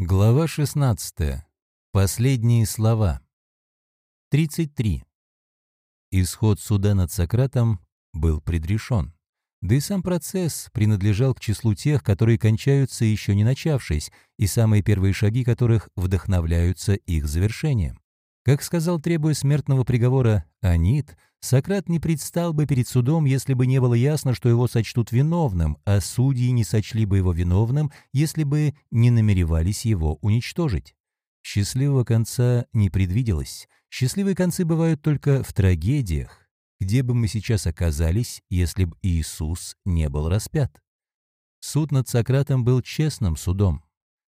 Глава 16. Последние слова. 33. Исход суда над Сократом был предрешен. Да и сам процесс принадлежал к числу тех, которые кончаются еще не начавшись, и самые первые шаги которых вдохновляются их завершением. Как сказал, требуя смертного приговора Анит, Сократ не предстал бы перед судом, если бы не было ясно, что его сочтут виновным, а судьи не сочли бы его виновным, если бы не намеревались его уничтожить. Счастливого конца не предвиделось. Счастливые концы бывают только в трагедиях. Где бы мы сейчас оказались, если бы Иисус не был распят? Суд над Сократом был честным судом.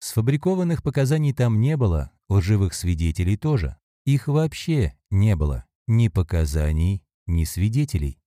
Сфабрикованных показаний там не было, лживых свидетелей тоже. Их вообще не было ни показаний, ни свидетелей.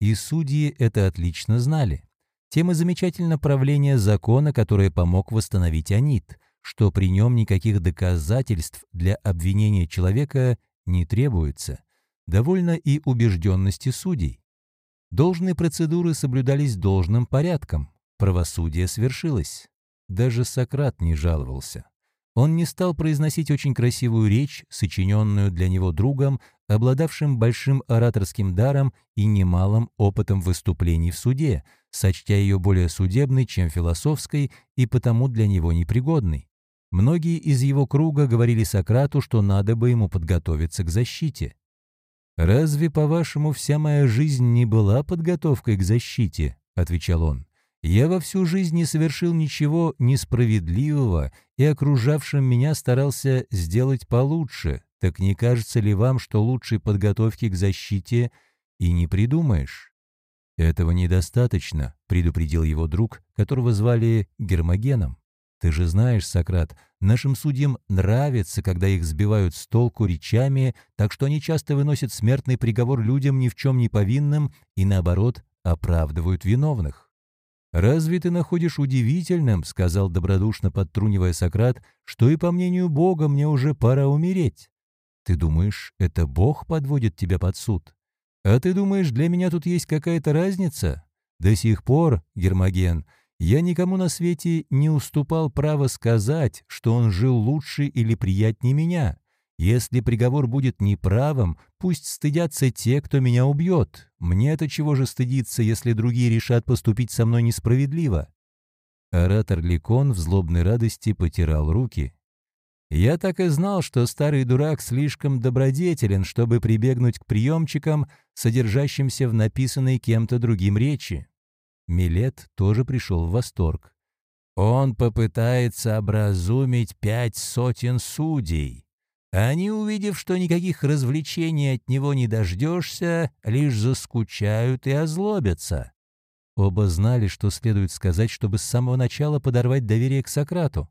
И судьи это отлично знали. Тем и замечательно правление закона, которое помог восстановить Анит, что при нем никаких доказательств для обвинения человека не требуется. Довольно и убежденности судей. Должные процедуры соблюдались должным порядком. Правосудие свершилось. Даже Сократ не жаловался. Он не стал произносить очень красивую речь, сочиненную для него другом, обладавшим большим ораторским даром и немалым опытом выступлений в суде, сочтя ее более судебной, чем философской, и потому для него непригодной. Многие из его круга говорили Сократу, что надо бы ему подготовиться к защите. «Разве, по-вашему, вся моя жизнь не была подготовкой к защите?» — отвечал он. Я во всю жизнь не совершил ничего несправедливого и окружавшим меня старался сделать получше. Так не кажется ли вам, что лучшей подготовки к защите и не придумаешь? Этого недостаточно, предупредил его друг, которого звали Гермогеном. Ты же знаешь, Сократ, нашим судьям нравится, когда их сбивают с толку речами, так что они часто выносят смертный приговор людям ни в чем не повинным и, наоборот, оправдывают виновных. «Разве ты находишь удивительным, — сказал добродушно подтрунивая Сократ, — что и по мнению Бога мне уже пора умереть? Ты думаешь, это Бог подводит тебя под суд? А ты думаешь, для меня тут есть какая-то разница? До сих пор, Гермоген, я никому на свете не уступал право сказать, что он жил лучше или приятнее меня. Если приговор будет неправым, пусть стыдятся те, кто меня убьет. Мне-то чего же стыдиться, если другие решат поступить со мной несправедливо?» Оратор Ликон в злобной радости потирал руки. «Я так и знал, что старый дурак слишком добродетелен, чтобы прибегнуть к приемчикам, содержащимся в написанной кем-то другим речи». Милет тоже пришел в восторг. «Он попытается образумить пять сотен судей». Они, увидев, что никаких развлечений от него не дождешься, лишь заскучают и озлобятся. Оба знали, что следует сказать, чтобы с самого начала подорвать доверие к Сократу.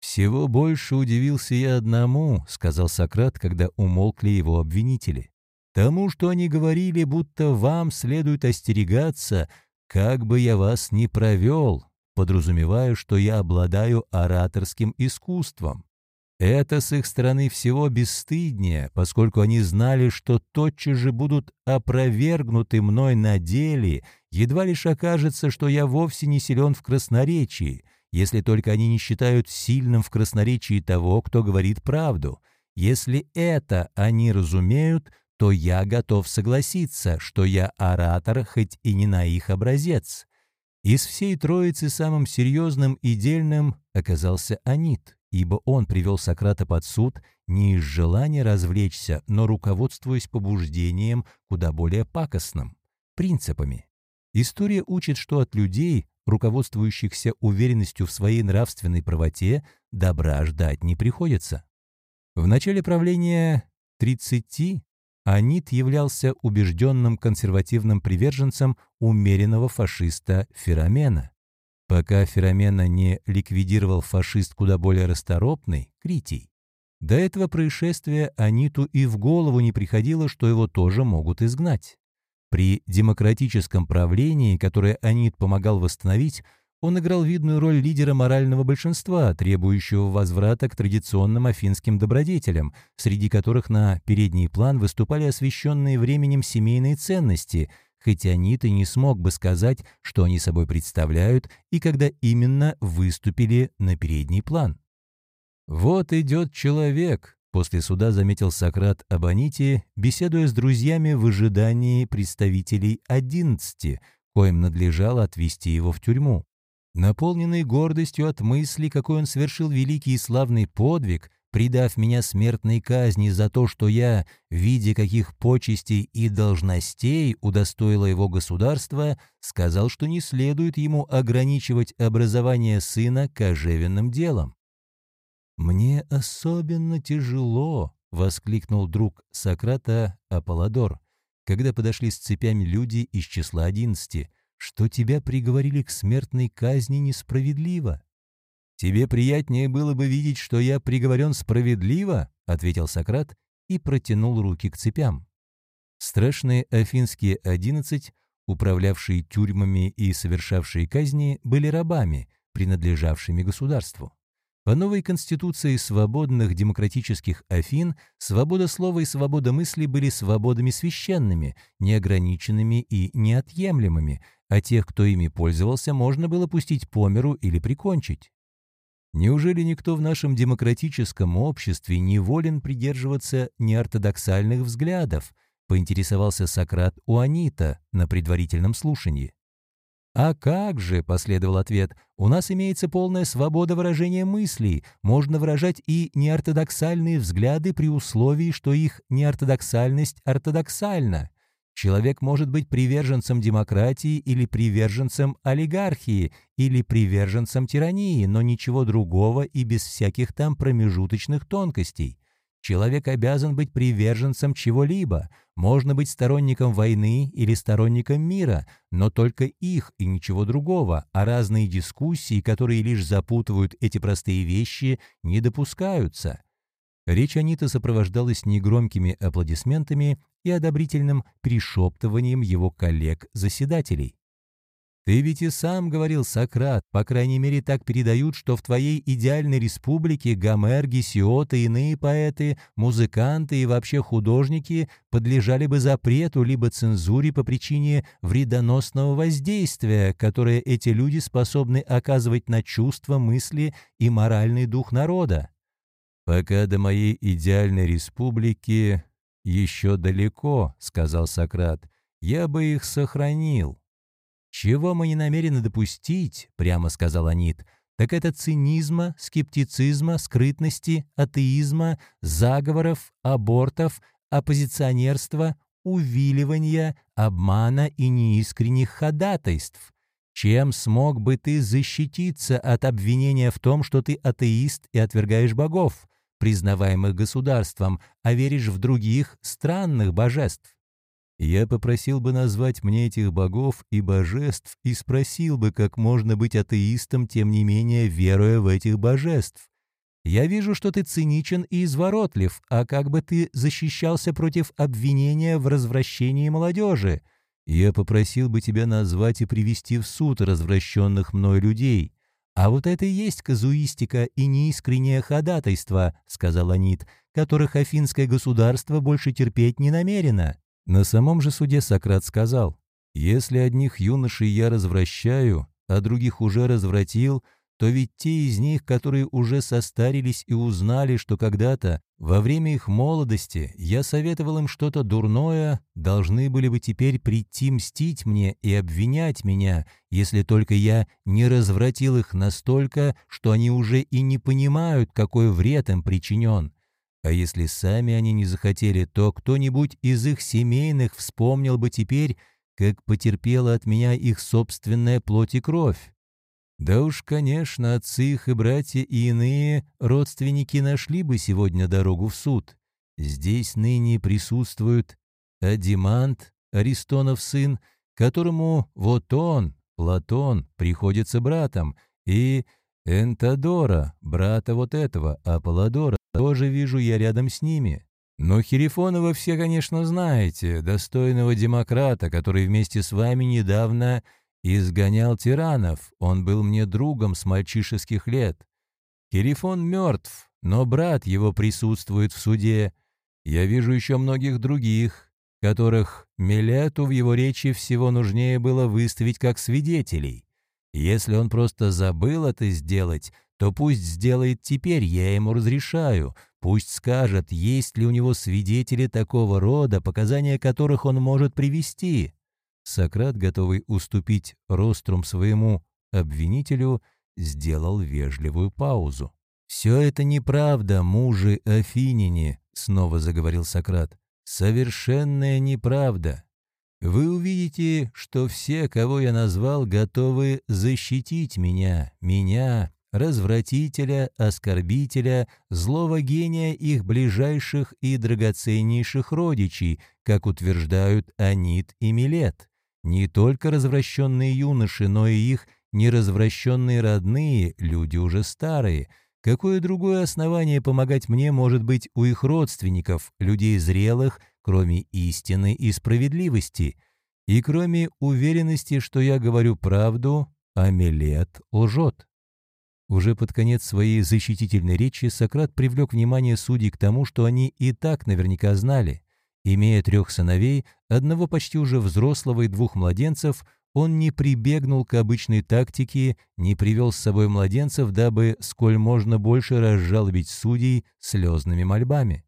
«Всего больше удивился я одному», — сказал Сократ, когда умолкли его обвинители. «Тому, что они говорили, будто вам следует остерегаться, как бы я вас ни провел, подразумевая, что я обладаю ораторским искусством. Это с их стороны всего бесстыднее, поскольку они знали, что тотчас же будут опровергнуты мной на деле, едва лишь окажется, что я вовсе не силен в красноречии, если только они не считают сильным в красноречии того, кто говорит правду. Если это они разумеют, то я готов согласиться, что я оратор, хоть и не на их образец. Из всей троицы самым серьезным и дельным оказался Анит ибо он привел Сократа под суд не из желания развлечься, но руководствуясь побуждением куда более пакостным – принципами. История учит, что от людей, руководствующихся уверенностью в своей нравственной правоте, добра ждать не приходится. В начале правления 30 Анит являлся убежденным консервативным приверженцем умеренного фашиста Феромена пока Феромена не ликвидировал фашист куда более расторопный, Критий. До этого происшествия Аниту и в голову не приходило, что его тоже могут изгнать. При демократическом правлении, которое Анит помогал восстановить, он играл видную роль лидера морального большинства, требующего возврата к традиционным афинским добродетелям, среди которых на передний план выступали освященные временем семейные ценности – хотя Анит и не смог бы сказать, что они собой представляют и когда именно выступили на передний план. «Вот идет человек», — после суда заметил Сократ об Аните, беседуя с друзьями в ожидании представителей одиннадцати, коим надлежало отвести его в тюрьму. Наполненный гордостью от мысли, какой он совершил великий и славный подвиг, предав меня смертной казни за то, что я, видя каких почестей и должностей удостоило его государство, сказал, что не следует ему ограничивать образование сына кожевенным делом. «Мне особенно тяжело», — воскликнул друг Сократа Аполлодор, когда подошли с цепями люди из числа одиннадцати, что тебя приговорили к смертной казни несправедливо. «Тебе приятнее было бы видеть, что я приговорен справедливо», — ответил Сократ и протянул руки к цепям. Страшные афинские одиннадцать, управлявшие тюрьмами и совершавшие казни, были рабами, принадлежавшими государству. По новой конституции свободных демократических Афин свобода слова и свобода мысли были свободами священными, неограниченными и неотъемлемыми, а тех, кто ими пользовался, можно было пустить по миру или прикончить. Неужели никто в нашем демократическом обществе не волен придерживаться неортодоксальных взглядов, поинтересовался Сократ у Анита на предварительном слушании. «А как же», — последовал ответ, — «у нас имеется полная свобода выражения мыслей, можно выражать и неортодоксальные взгляды при условии, что их неортодоксальность ортодоксальна. Человек может быть приверженцем демократии или приверженцем олигархии, или приверженцем тирании, но ничего другого и без всяких там промежуточных тонкостей. Человек обязан быть приверженцем чего-либо, можно быть сторонником войны или сторонником мира, но только их и ничего другого, а разные дискуссии, которые лишь запутывают эти простые вещи, не допускаются. Речь Аниты сопровождалась негромкими аплодисментами и одобрительным перешептыванием его коллег-заседателей. «Ты ведь и сам говорил, Сократ, по крайней мере так передают, что в твоей идеальной республике Гомер, Гесиот и иные поэты, музыканты и вообще художники подлежали бы запрету либо цензуре по причине вредоносного воздействия, которое эти люди способны оказывать на чувства, мысли и моральный дух народа. Пока до моей идеальной республики «Еще далеко», — сказал Сократ, — «я бы их сохранил». «Чего мы не намерены допустить», — прямо сказал Анит, «так это цинизма, скептицизма, скрытности, атеизма, заговоров, абортов, оппозиционерства, увиливания, обмана и неискренних ходатайств. Чем смог бы ты защититься от обвинения в том, что ты атеист и отвергаешь богов? Признаваемых государством, а веришь в других странных божеств. Я попросил бы назвать мне этих богов и божеств и спросил бы, как можно быть атеистом, тем не менее веруя в этих божеств. Я вижу, что ты циничен и изворотлив, а как бы ты защищался против обвинения в развращении молодежи? Я попросил бы тебя назвать и привести в суд развращенных мной людей. «А вот это и есть казуистика и неискреннее ходатайство», — сказал Анит, «которых афинское государство больше терпеть не намерено». На самом же суде Сократ сказал, «Если одних юношей я развращаю, а других уже развратил, то ведь те из них, которые уже состарились и узнали, что когда-то, во время их молодости, я советовал им что-то дурное, должны были бы теперь прийти мстить мне и обвинять меня, если только я не развратил их настолько, что они уже и не понимают, какой вред им причинен. А если сами они не захотели, то кто-нибудь из их семейных вспомнил бы теперь, как потерпела от меня их собственная плоть и кровь. Да уж, конечно, отцы их и братья и иные родственники нашли бы сегодня дорогу в суд. Здесь ныне присутствует Адимант, Аристонов сын, которому вот он, Платон, приходится братом, и Энтадора, брата вот этого, Аполлодора, тоже вижу я рядом с ними. Но Херифонова все, конечно, знаете, достойного демократа, который вместе с вами недавно Изгонял тиранов, он был мне другом с мальчишеских лет. Кирифон мертв, но брат его присутствует в суде. Я вижу еще многих других, которых Милету в его речи всего нужнее было выставить как свидетелей. Если он просто забыл это сделать, то пусть сделает теперь, я ему разрешаю. Пусть скажет, есть ли у него свидетели такого рода, показания которых он может привести. Сократ, готовый уступить рострум своему обвинителю, сделал вежливую паузу. «Все это неправда, мужи Афинине», — снова заговорил Сократ. «Совершенная неправда. Вы увидите, что все, кого я назвал, готовы защитить меня, меня, развратителя, оскорбителя, злого гения их ближайших и драгоценнейших родичей, как утверждают Анит и Милет. Не только развращенные юноши, но и их неразвращенные родные, люди уже старые. Какое другое основание помогать мне может быть у их родственников, людей зрелых, кроме истины и справедливости? И кроме уверенности, что я говорю правду, Амелет лжет. Уже под конец своей защитительной речи Сократ привлек внимание судей к тому, что они и так наверняка знали. Имея трех сыновей, одного почти уже взрослого и двух младенцев, он не прибегнул к обычной тактике, не привел с собой младенцев, дабы сколь можно больше разжалобить судей слезными мольбами.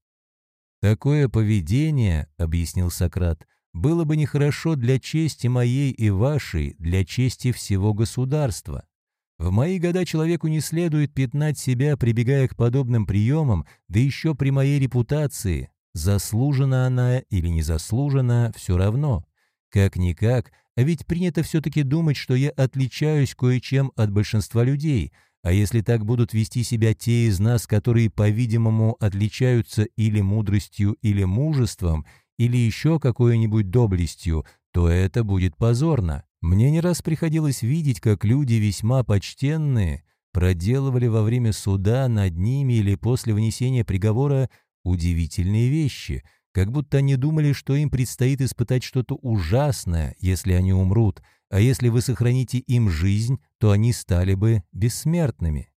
«Такое поведение, — объяснил Сократ, — было бы нехорошо для чести моей и вашей, для чести всего государства. В мои года человеку не следует пятнать себя, прибегая к подобным приемам, да еще при моей репутации. Заслужена она или не заслужена, все равно. Как-никак, а ведь принято все-таки думать, что я отличаюсь кое-чем от большинства людей, а если так будут вести себя те из нас, которые, по-видимому, отличаются или мудростью, или мужеством, или еще какой-нибудь доблестью, то это будет позорно. Мне не раз приходилось видеть, как люди весьма почтенные проделывали во время суда над ними или после вынесения приговора удивительные вещи, как будто они думали, что им предстоит испытать что-то ужасное, если они умрут, а если вы сохраните им жизнь, то они стали бы бессмертными.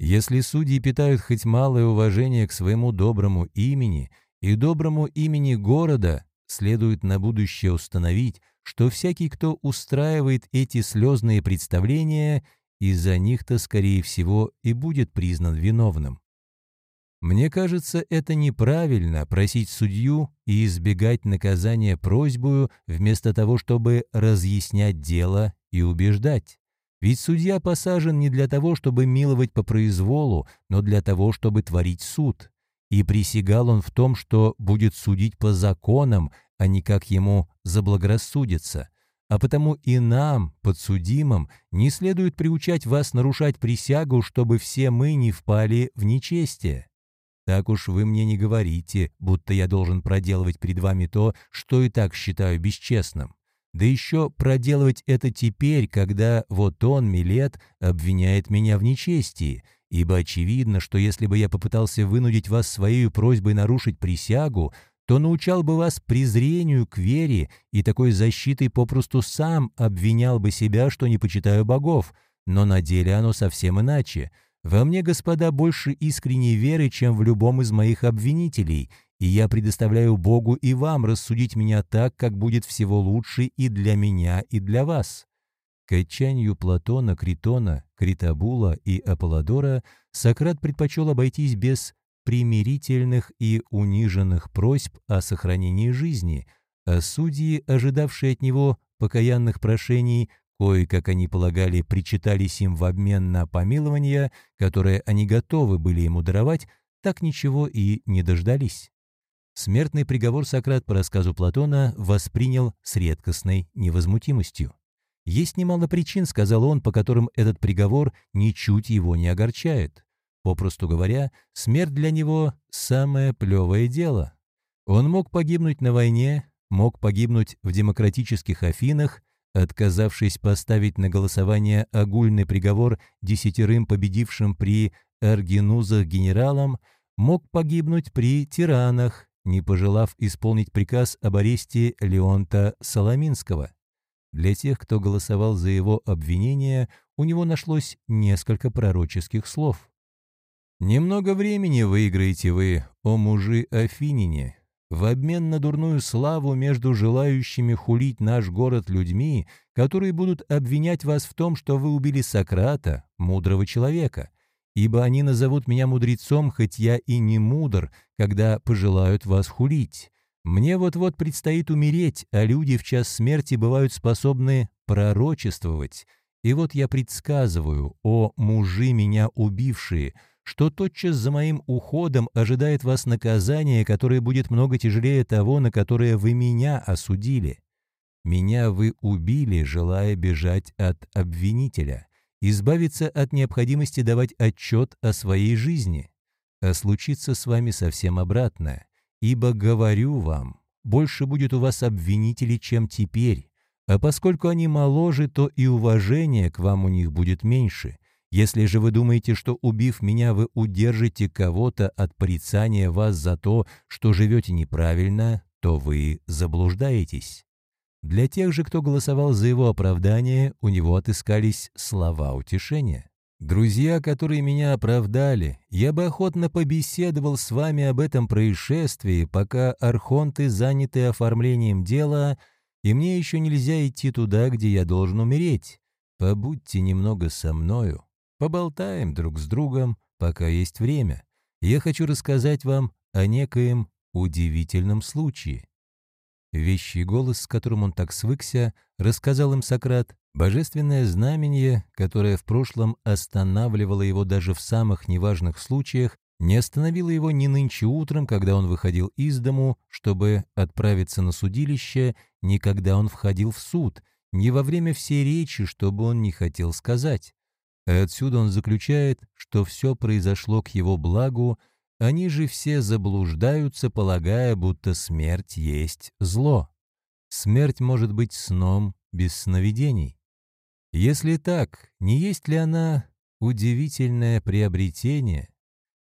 Если судьи питают хоть малое уважение к своему доброму имени и доброму имени города, следует на будущее установить, что всякий, кто устраивает эти слезные представления, из-за них-то, скорее всего, и будет признан виновным. Мне кажется, это неправильно просить судью и избегать наказания просьбою вместо того, чтобы разъяснять дело и убеждать. Ведь судья посажен не для того, чтобы миловать по произволу, но для того, чтобы творить суд. И присягал он в том, что будет судить по законам, а не как ему заблагорассудится. А потому и нам, подсудимым, не следует приучать вас нарушать присягу, чтобы все мы не впали в нечестие. Так уж вы мне не говорите, будто я должен проделывать перед вами то, что и так считаю бесчестным. Да еще проделывать это теперь, когда вот он, Милет, обвиняет меня в нечестии, ибо очевидно, что если бы я попытался вынудить вас своей просьбой нарушить присягу, то научал бы вас презрению к вере и такой защитой попросту сам обвинял бы себя, что не почитаю богов, но на деле оно совсем иначе — во мне, господа, больше искренней веры, чем в любом из моих обвинителей, и я предоставляю Богу и вам рассудить меня так, как будет всего лучше и для меня, и для вас». К отчаянию Платона, Критона, Критабула и Аполлодора Сократ предпочел обойтись без примирительных и униженных просьб о сохранении жизни, а судьи, ожидавшие от него покаянных прошений, Кое, как они полагали, причитались им в обмен на помилование, которое они готовы были ему даровать, так ничего и не дождались. Смертный приговор Сократ по рассказу Платона воспринял с редкостной невозмутимостью. «Есть немало причин, — сказал он, — по которым этот приговор ничуть его не огорчает. Попросту говоря, смерть для него — самое плевое дело. Он мог погибнуть на войне, мог погибнуть в демократических Афинах, отказавшись поставить на голосование огульный приговор десятерым победившим при Аргинузах генералам, мог погибнуть при тиранах, не пожелав исполнить приказ об аресте Леонта Соломинского. Для тех, кто голосовал за его обвинение, у него нашлось несколько пророческих слов. «Немного времени выиграете вы, о мужи Афинине, в обмен на дурную славу между желающими хулить наш город людьми, которые будут обвинять вас в том, что вы убили Сократа, мудрого человека. ибо они назовут меня мудрецом, хоть я и не мудр, когда пожелают вас хулить. Мне вот-вот предстоит умереть, а люди в час смерти бывают способны пророчествовать. И вот я предсказываю, о мужи меня убившие, что тотчас за моим уходом ожидает вас наказание, которое будет много тяжелее того, на которое вы меня осудили. Меня вы убили, желая бежать от обвинителя, избавиться от необходимости давать отчет о своей жизни. А случится с вами совсем обратное. Ибо говорю вам, больше будет у вас обвинителей, чем теперь, а поскольку они моложе, то и уважение к вам у них будет меньше. Если же вы думаете, что, убив меня, вы удержите кого-то от порицания вас за то, что живете неправильно, то вы заблуждаетесь. Для тех же, кто голосовал за его оправдание, у него отыскались слова утешения. Друзья, которые меня оправдали, я бы охотно побеседовал с вами об этом происшествии, пока архонты заняты оформлением дела, и мне еще нельзя идти туда, где я должен умереть. Побудьте немного со мною, поболтаем друг с другом, пока есть время. Я хочу рассказать вам о некоем удивительном случае. Вещий голос, с которым он так свыкся, рассказал им Сократ, божественное знамение, которое в прошлом останавливало его даже в самых неважных случаях, не остановило его ни нынче утром, когда он выходил из дому, чтобы отправиться на судилище, ни когда он входил в суд, ни во время всей речи, что бы он не хотел сказать. А отсюда он заключает, что все произошло к его благу, они же все заблуждаются, полагая, будто смерть есть зло. Смерть может быть сном без сновидений. Если так, не есть ли она удивительное приобретение?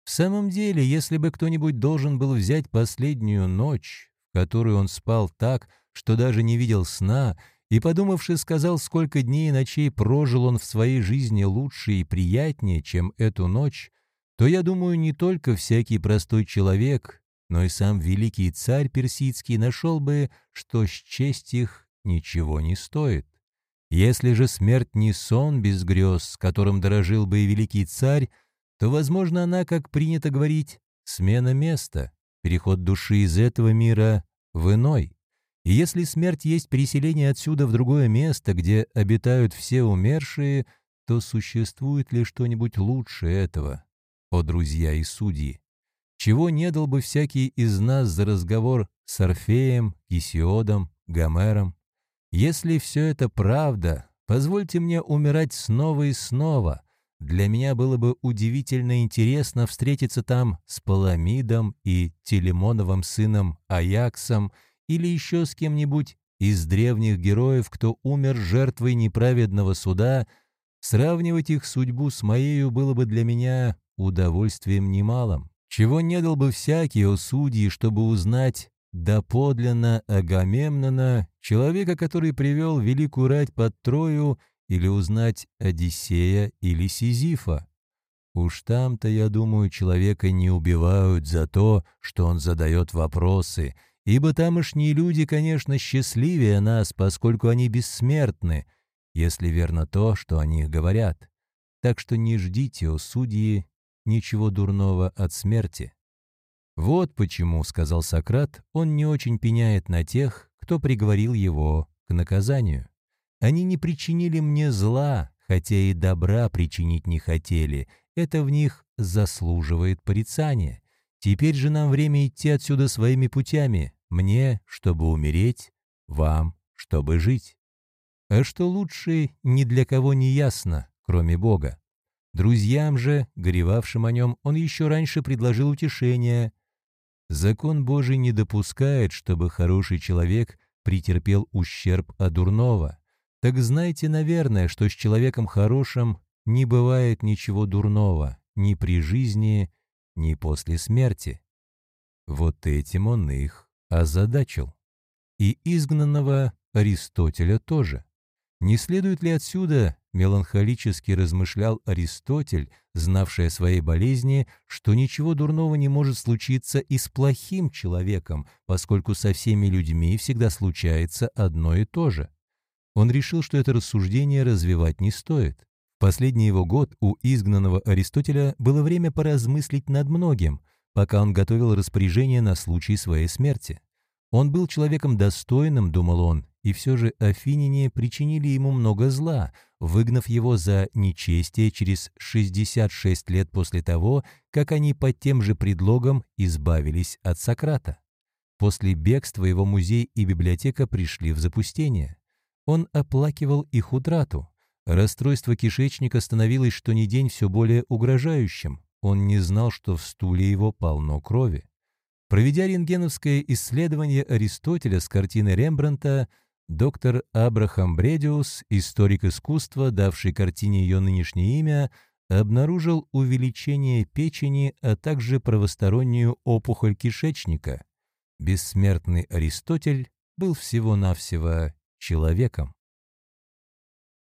В самом деле, если бы кто-нибудь должен был взять последнюю ночь, в которую он спал так, что даже не видел сна, и, подумавши, сказал, сколько дней и ночей прожил он в своей жизни лучше и приятнее, чем эту ночь, то, я думаю, не только всякий простой человек, но и сам великий царь персидский нашел бы, что счесть их ничего не стоит. Если же смерть не сон без грез, которым дорожил бы и великий царь, то, возможно, она, как принято говорить, смена места, переход души из этого мира в иной. И если смерть есть переселение отсюда в другое место, где обитают все умершие, то существует ли что-нибудь лучше этого? о друзья и судьи! Чего не дал бы всякий из нас за разговор с Орфеем, Гесиодом, Гомером? Если все это правда, позвольте мне умирать снова и снова. Для меня было бы удивительно интересно встретиться там с Паламидом и Телемоновым сыном Аяксом или еще с кем-нибудь из древних героев, кто умер жертвой неправедного суда, сравнивать их судьбу с моею было бы для меня удовольствием немалым, чего не дал бы всякий о судьи, чтобы узнать доподлинно Агамемнона, человека, который привел великую рать под Трою, или узнать Одиссея или Сизифа. Уж там-то, я думаю, человека не убивают за то, что он задает вопросы, ибо тамошние люди, конечно, счастливее нас, поскольку они бессмертны, если верно то, что о них говорят. Так что не ждите, о судьи, ничего дурного от смерти. Вот почему, сказал Сократ, он не очень пеняет на тех, кто приговорил его к наказанию. Они не причинили мне зла, хотя и добра причинить не хотели. Это в них заслуживает порицания. Теперь же нам время идти отсюда своими путями. Мне, чтобы умереть, вам, чтобы жить. А что лучше, ни для кого не ясно, кроме Бога. Друзьям же, горевавшим о нем, он еще раньше предложил утешение. Закон Божий не допускает, чтобы хороший человек претерпел ущерб от дурного. Так знайте, наверное, что с человеком хорошим не бывает ничего дурного ни при жизни, ни после смерти. Вот этим он их озадачил. И изгнанного Аристотеля тоже. Не следует ли отсюда, меланхолически размышлял Аристотель, знавший о своей болезни, что ничего дурного не может случиться и с плохим человеком, поскольку со всеми людьми всегда случается одно и то же. Он решил, что это рассуждение развивать не стоит. Последний его год у изгнанного Аристотеля было время поразмыслить над многим, пока он готовил распоряжение на случай своей смерти. Он был человеком достойным, думал он, и все же афиняне причинили ему много зла, выгнав его за нечестие через 66 лет после того, как они под тем же предлогом избавились от Сократа. После бегства его музей и библиотека пришли в запустение. Он оплакивал их утрату. Расстройство кишечника становилось что ни день все более угрожающим. Он не знал, что в стуле его полно крови. Проведя рентгеновское исследование Аристотеля с картины Рембрандта, доктор Абрахам Бредиус, историк искусства, давший картине ее нынешнее имя, обнаружил увеличение печени, а также правостороннюю опухоль кишечника. Бессмертный Аристотель был всего-навсего человеком.